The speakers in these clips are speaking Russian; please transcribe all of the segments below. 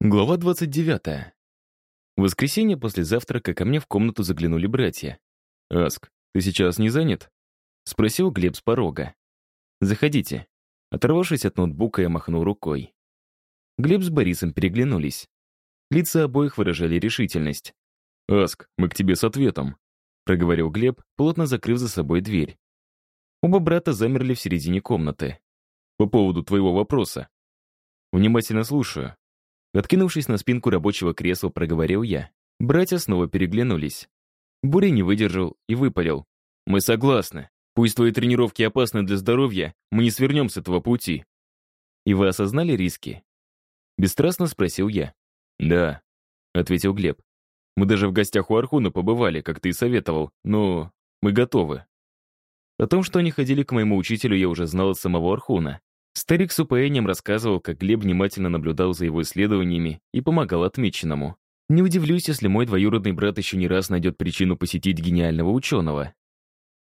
Глава 29. В воскресенье после завтрака ко мне в комнату заглянули братья. «Аск, ты сейчас не занят?» — спросил Глеб с порога. «Заходите». Оторвавшись от ноутбука, я махнул рукой. Глеб с Борисом переглянулись. Лица обоих выражали решительность. «Аск, мы к тебе с ответом», — проговорил Глеб, плотно закрыв за собой дверь. Оба брата замерли в середине комнаты. «По поводу твоего вопроса». «Внимательно слушаю», Откинувшись на спинку рабочего кресла, проговорил я. Братья снова переглянулись. Буря не выдержал и выпалил. «Мы согласны. Пусть твои тренировки опасны для здоровья, мы не свернем с этого пути». «И вы осознали риски?» Бесстрастно спросил я. «Да», — ответил Глеб. «Мы даже в гостях у Архуна побывали, как ты и советовал, но мы готовы». О том, что они ходили к моему учителю, я уже знал от самого Архуна. Старик с упоением рассказывал, как Глеб внимательно наблюдал за его исследованиями и помогал отмеченному. Не удивлюсь, если мой двоюродный брат еще не раз найдет причину посетить гениального ученого.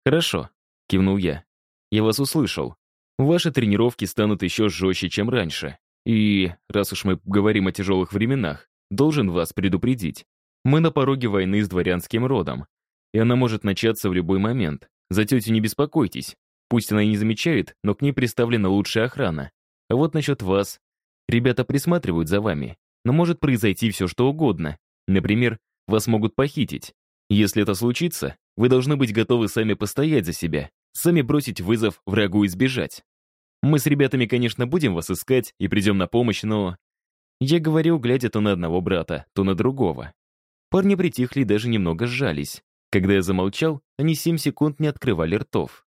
«Хорошо», — кивнул я. «Я вас услышал. Ваши тренировки станут еще жестче, чем раньше. И, раз уж мы говорим о тяжелых временах, должен вас предупредить. Мы на пороге войны с дворянским родом, и она может начаться в любой момент. За тетю не беспокойтесь, Пусть она и не замечает, но к ней приставлена лучшая охрана. А вот насчет вас. Ребята присматривают за вами, но может произойти все, что угодно. Например, вас могут похитить. Если это случится, вы должны быть готовы сами постоять за себя, сами бросить вызов врагу и сбежать. Мы с ребятами, конечно, будем вас искать и придем на помощь, но... Я говорил, глядя то на одного брата, то на другого. Парни притихли даже немного сжались. Когда я замолчал, они семь секунд не открывали ртов.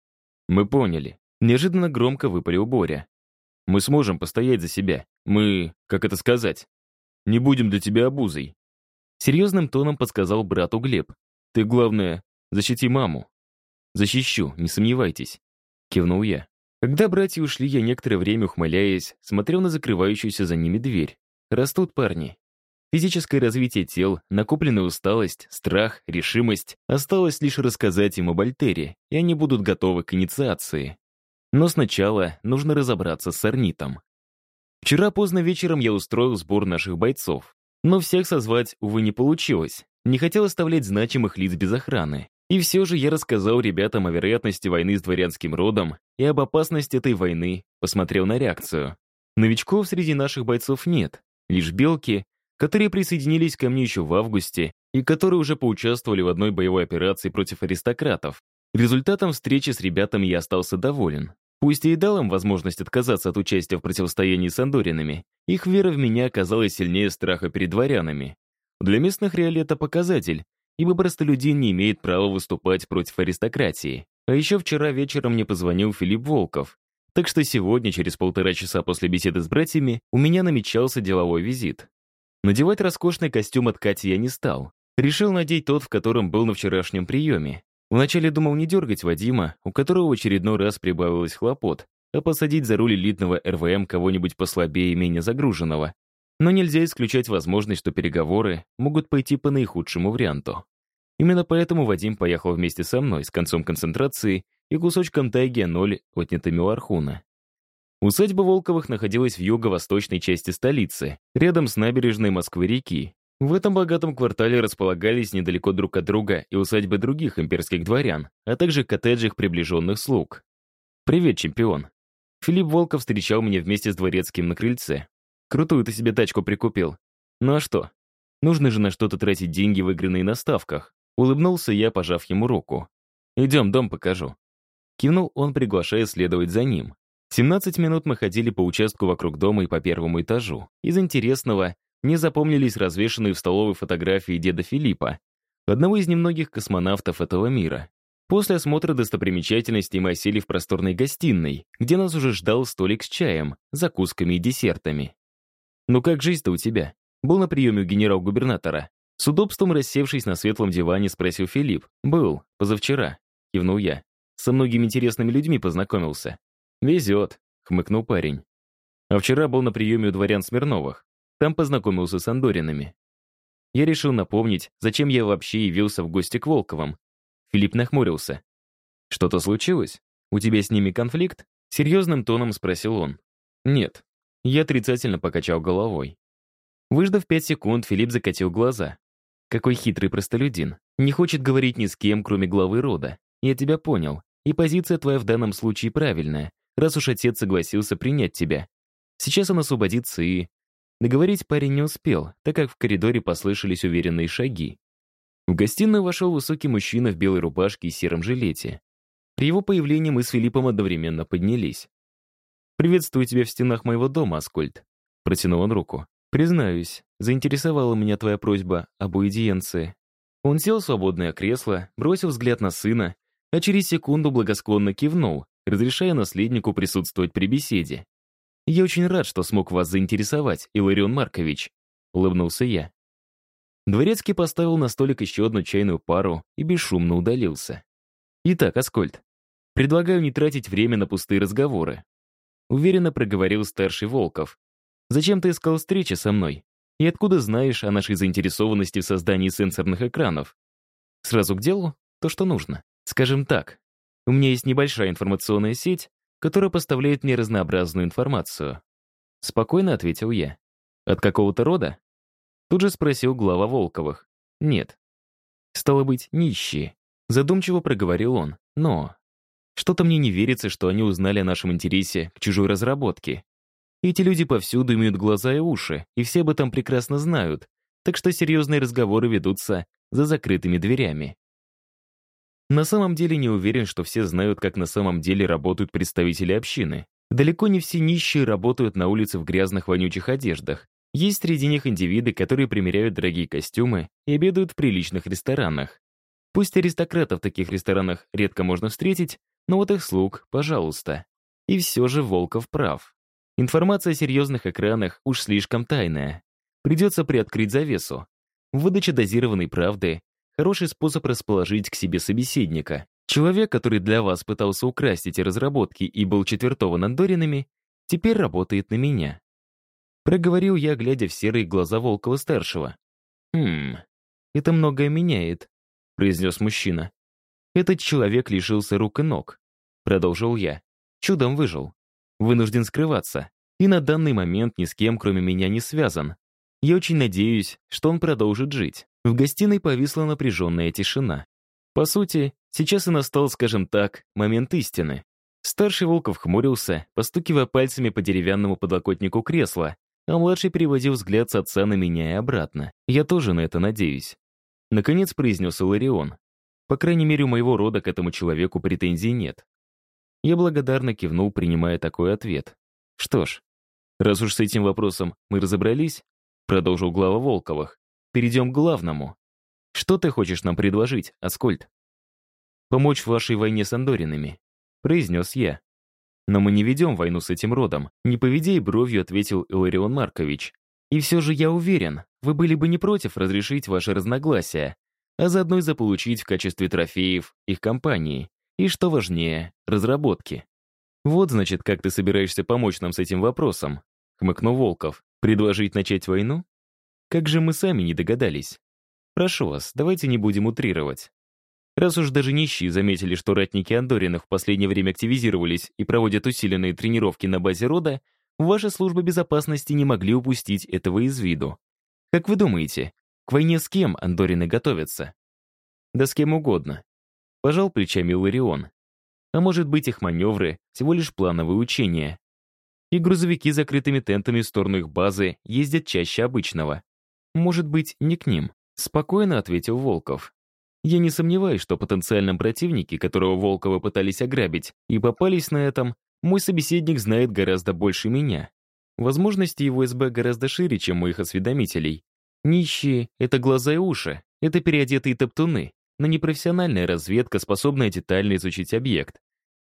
«Мы поняли». Неожиданно громко выпалил Боря. «Мы сможем постоять за себя. Мы, как это сказать, не будем для тебя обузой». Серьезным тоном подсказал брату Глеб. «Ты, главное, защити маму». «Защищу, не сомневайтесь», — кивнул я. Когда братья ушли, я некоторое время, ухмыляясь, смотрел на закрывающуюся за ними дверь. Растут парни. Физическое развитие тел, накопленная усталость, страх, решимость. Осталось лишь рассказать им об Альтере, и они будут готовы к инициации. Но сначала нужно разобраться с Арнитом. Вчера поздно вечером я устроил сбор наших бойцов. Но всех созвать, увы, не получилось. Не хотел оставлять значимых лиц без охраны. И все же я рассказал ребятам о вероятности войны с дворянским родом и об опасности этой войны, посмотрел на реакцию. Новичков среди наших бойцов нет, лишь белки которые присоединились ко мне еще в августе и которые уже поучаствовали в одной боевой операции против аристократов. Результатом встречи с ребятами я остался доволен. Пусть и дал им возможность отказаться от участия в противостоянии с андоринами, их вера в меня оказалась сильнее страха перед дворянами. Для местных реалий это показатель, ибо простолюдин не имеет права выступать против аристократии. А еще вчера вечером мне позвонил Филипп Волков, так что сегодня, через полтора часа после беседы с братьями, у меня намечался деловой визит. Надевать роскошный костюм от Кати я не стал. Решил надеть тот, в котором был на вчерашнем приеме. Вначале думал не дергать Вадима, у которого в очередной раз прибавилось хлопот, а посадить за руль элитного РВМ кого-нибудь послабее и менее загруженного. Но нельзя исключать возможность, что переговоры могут пойти по наихудшему варианту. Именно поэтому Вадим поехал вместе со мной с концом концентрации и кусочком тайги ноль, отнятыми у Архуна. Усадьба Волковых находилась в юго-восточной части столицы, рядом с набережной Москвы-реки. В этом богатом квартале располагались недалеко друг от друга и усадьбы других имперских дворян, а также коттеджи их приближенных слуг. «Привет, чемпион». Филипп Волков встречал меня вместе с дворецким на крыльце. «Крутую ты себе тачку прикупил. Ну а что? Нужно же на что-то тратить деньги, выигранные на ставках». Улыбнулся я, пожав ему руку. «Идем, дом покажу». Кивнул он, приглашая следовать за ним. 17 минут мы ходили по участку вокруг дома и по первому этажу. Из интересного мне запомнились развешанные в столовой фотографии деда Филиппа, одного из немногих космонавтов этого мира. После осмотра достопримечательностей мы осели в просторной гостиной, где нас уже ждал столик с чаем, закусками и десертами. «Ну как жизнь-то у тебя?» Был на приеме у генерал-губернатора. С удобством рассевшись на светлом диване, спросил Филипп. «Был, позавчера», — кивнул я. «Со многими интересными людьми познакомился. «Везет», — хмыкнул парень. А вчера был на приеме у дворян Смирновых. Там познакомился с Андоринами. Я решил напомнить, зачем я вообще явился в гости к Волковым. Филипп нахмурился. «Что-то случилось? У тебя с ними конфликт?» Серьезным тоном спросил он. «Нет». Я отрицательно покачал головой. Выждав пять секунд, Филипп закатил глаза. Какой хитрый простолюдин. Не хочет говорить ни с кем, кроме главы рода. Я тебя понял. И позиция твоя в данном случае правильная, раз уж отец согласился принять тебя. Сейчас он освободится и... Договорить парень не успел, так как в коридоре послышались уверенные шаги. В гостиную вошел высокий мужчина в белой рубашке и сером жилете. При его появлении мы с Филиппом одновременно поднялись. «Приветствую тебя в стенах моего дома, Аскольд», — протянул он руку. «Признаюсь, заинтересовала меня твоя просьба об уидиенции». Он сел в свободное кресло, бросил взгляд на сына, а через секунду благосклонно кивнул, разрешая наследнику присутствовать при беседе. «Я очень рад, что смог вас заинтересовать, Иларион Маркович», — улыбнулся я. Дворецкий поставил на столик еще одну чайную пару и бесшумно удалился. «Итак, Аскольд, предлагаю не тратить время на пустые разговоры», уверенно проговорил старший Волков. «Зачем ты искал встречи со мной? И откуда знаешь о нашей заинтересованности в создании сенсорных экранов? Сразу к делу, то, что нужно. Скажем так, у меня есть небольшая информационная сеть, которая поставляет мне разнообразную информацию. Спокойно ответил я. От какого-то рода? Тут же спросил глава Волковых. Нет. Стало быть, нищие. Задумчиво проговорил он. Но что-то мне не верится, что они узнали о нашем интересе к чужой разработке. Эти люди повсюду имеют глаза и уши, и все об этом прекрасно знают, так что серьезные разговоры ведутся за закрытыми дверями. На самом деле не уверен, что все знают, как на самом деле работают представители общины. Далеко не все нищие работают на улице в грязных вонючих одеждах. Есть среди них индивиды, которые примеряют дорогие костюмы и обедают в приличных ресторанах. Пусть аристократов в таких ресторанах редко можно встретить, но вот их слуг, пожалуйста. И все же Волков прав. Информация о серьезных экранах уж слишком тайная. Придется приоткрыть завесу. Выдача дозированной правды — хороший способ расположить к себе собеседника. Человек, который для вас пытался украсть эти разработки и был четвертован Андоринами, теперь работает на меня. Проговорил я, глядя в серые глаза Волкова-старшего. «Хм, это многое меняет», — произнес мужчина. «Этот человек лишился рук и ног», — продолжил я. «Чудом выжил. Вынужден скрываться. И на данный момент ни с кем, кроме меня, не связан. Я очень надеюсь, что он продолжит жить». В гостиной повисла напряженная тишина. По сути, сейчас и настал, скажем так, момент истины. Старший Волков хмурился, постукивая пальцами по деревянному подлокотнику кресла, а младший переводил взгляд с отца на меня и обратно. Я тоже на это надеюсь. Наконец произнес Иларион. По крайней мере, у моего рода к этому человеку претензий нет. Я благодарно кивнул, принимая такой ответ. Что ж, раз уж с этим вопросом мы разобрались, продолжил глава Волковых, перейдем к главному. Что ты хочешь нам предложить, Аскольд? Помочь в вашей войне с Андоринами, произнес я. «Но мы не ведем войну с этим родом», — не поведя бровью, ответил Иларион Маркович. «И все же я уверен, вы были бы не против разрешить ваши разногласия, а заодно и заполучить в качестве трофеев их компании, и, что важнее, разработки. Вот, значит, как ты собираешься помочь нам с этим вопросом», — хмыкнул Волков. «Предложить начать войну? Как же мы сами не догадались? Прошу вас, давайте не будем утрировать. Раз уж даже нищие заметили, что ратники Андориных в последнее время активизировались и проводят усиленные тренировки на базе рода, ваши службы безопасности не могли упустить этого из виду. Как вы думаете, к войне с кем Андорины готовятся? Да с кем угодно. Пожал плечами Ларион. А может быть, их маневры — всего лишь плановые учения. И грузовики с закрытыми тентами в сторону их базы ездят чаще обычного. Может быть, не к ним. Спокойно ответил Волков. Я не сомневаюсь, что потенциальном противнике, которого Волкова пытались ограбить, и попались на этом, мой собеседник знает гораздо больше меня. Возможности его СБ гораздо шире, чем моих осведомителей. Нищие — это глаза и уши, это переодетые топтуны, но непрофессиональная разведка, способная детально изучить объект.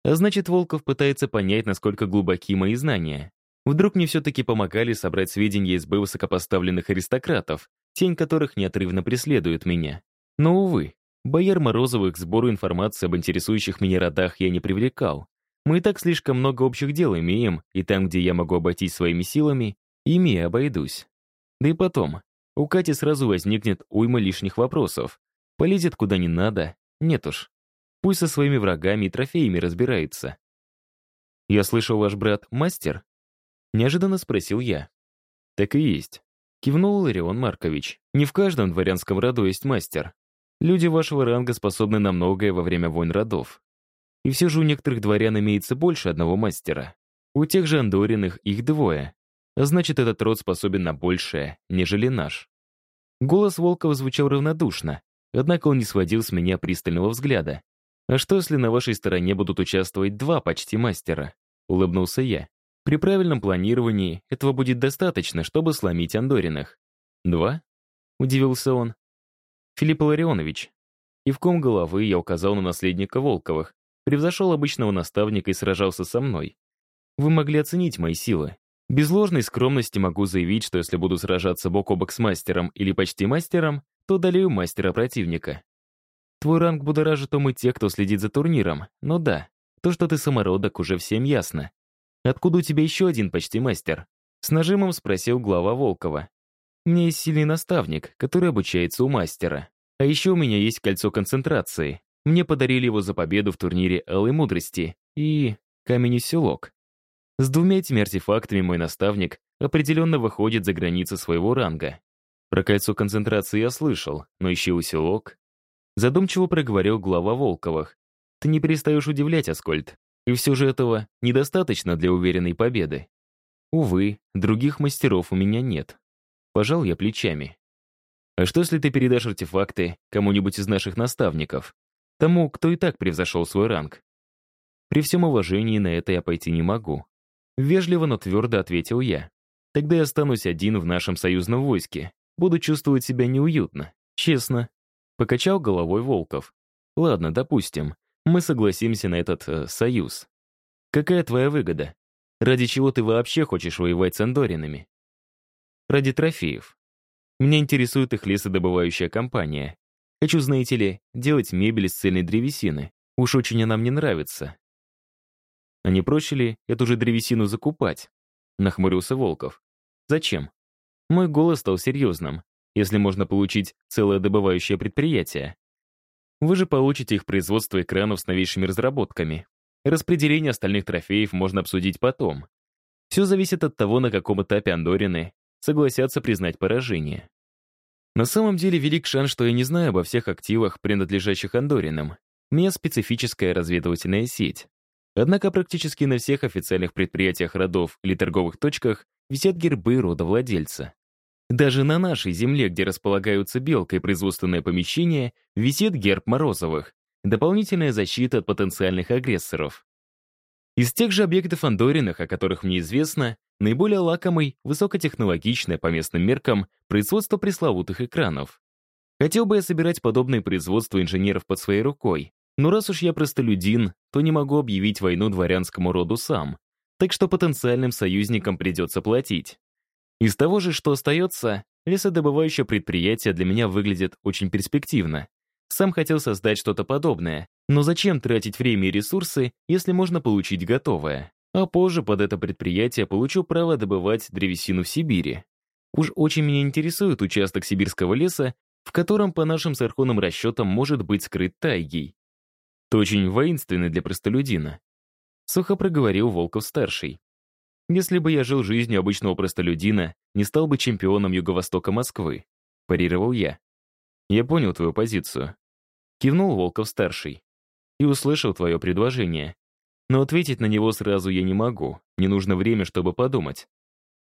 А значит, Волков пытается понять, насколько глубоки мои знания. Вдруг мне все-таки помогали собрать сведения СБ высокопоставленных аристократов, тень которых неотрывно преследует меня. Но, увы, Бояр Морозовых к сбору информации об интересующих меня родах я не привлекал. Мы и так слишком много общих дел имеем, и там, где я могу обойтись своими силами, ими я обойдусь. Да и потом, у Кати сразу возникнет уйма лишних вопросов. Полезет куда не надо, нет уж. Пусть со своими врагами и трофеями разбирается. «Я слышал, ваш брат — мастер?» Неожиданно спросил я. «Так и есть. Кивнул Ларион Маркович. «Не в каждом дворянском роду есть мастер. Люди вашего ранга способны на многое во время войн родов. И все же у некоторых дворян имеется больше одного мастера. У тех же Андориных их двое. А значит, этот род способен на большее, нежели наш». Голос Волкова звучал равнодушно, однако он не сводил с меня пристального взгляда. «А что, если на вашей стороне будут участвовать два почти мастера?» — улыбнулся я. При правильном планировании этого будет достаточно, чтобы сломить Андориных. «Два?» — удивился он. «Филипп Ларионович». Ком головы я указал на наследника Волковых, превзошел обычного наставника и сражался со мной. Вы могли оценить мои силы. Без ложной скромности могу заявить, что если буду сражаться бок о бок с мастером или почти мастером, то одолею мастера противника. Твой ранг будоражит том и тех, кто следит за турниром, но да, то, что ты самородок, уже всем ясно. «Откуда у тебя еще один почти мастер?» С нажимом спросил глава Волкова. «У меня есть сильный наставник, который обучается у мастера. А еще у меня есть кольцо концентрации. Мне подарили его за победу в турнире Алой Мудрости и камень селок. С двумя этими артефактами мой наставник определенно выходит за границы своего ранга. Про кольцо концентрации я слышал, но еще усилок. Задумчиво проговорил глава Волковых. Ты не перестаешь удивлять, Аскольд. И все же этого недостаточно для уверенной победы. Увы, других мастеров у меня нет. Пожал я плечами. А что, если ты передашь артефакты кому-нибудь из наших наставников? Тому, кто и так превзошел свой ранг? При всем уважении на это я пойти не могу. Вежливо, но твердо ответил я. Тогда я останусь один в нашем союзном войске. Буду чувствовать себя неуютно. Честно. Покачал головой Волков. Ладно, допустим мы согласимся на этот э, союз. Какая твоя выгода? Ради чего ты вообще хочешь воевать с андоринами? Ради трофеев. Меня интересует их лесодобывающая компания. Хочу, знаете ли, делать мебель из цельной древесины. Уж очень она мне нравится. А не проще ли эту же древесину закупать? Нахмурился Волков. Зачем? Мой голос стал серьезным. Если можно получить целое добывающее предприятие, вы же получите их производство экранов с новейшими разработками. Распределение остальных трофеев можно обсудить потом. Все зависит от того, на каком этапе Андорины согласятся признать поражение. На самом деле велик шанс, что я не знаю обо всех активах, принадлежащих Андоринам. У меня специфическая разведывательная сеть. Однако практически на всех официальных предприятиях родов или торговых точках висят гербы рода владельца. Даже на нашей земле, где располагаются белка и производственное помещение, висит герб Морозовых, дополнительная защита от потенциальных агрессоров. Из тех же объектов Андориных, о которых мне известно, наиболее лакомый, высокотехнологичное по местным меркам производство пресловутых экранов. Хотел бы я собирать подобные производства инженеров под своей рукой, но раз уж я простолюдин, то не могу объявить войну дворянскому роду сам, так что потенциальным союзникам придется платить. Из того же, что остается, лесодобывающее предприятие для меня выглядит очень перспективно. Сам хотел создать что-то подобное, но зачем тратить время и ресурсы, если можно получить готовое? А позже под это предприятие получу право добывать древесину в Сибири. Уж очень меня интересует участок сибирского леса, в котором, по нашим с расчетам, может быть скрыт тайгий. То очень воинственный для простолюдина. Сухо проговорил Волков-старший. Если бы я жил жизнью обычного простолюдина, не стал бы чемпионом Юго-Востока Москвы. Парировал я. Я понял твою позицию. Кивнул Волков-старший. И услышал твое предложение. Но ответить на него сразу я не могу. Не нужно время, чтобы подумать.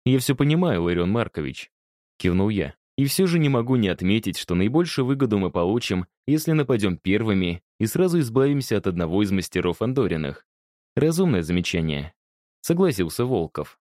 Я все понимаю, Ларион Маркович. Кивнул я. И все же не могу не отметить, что наибольшую выгоду мы получим, если нападем первыми и сразу избавимся от одного из мастеров Андориных. Разумное замечание. Согласился Волков.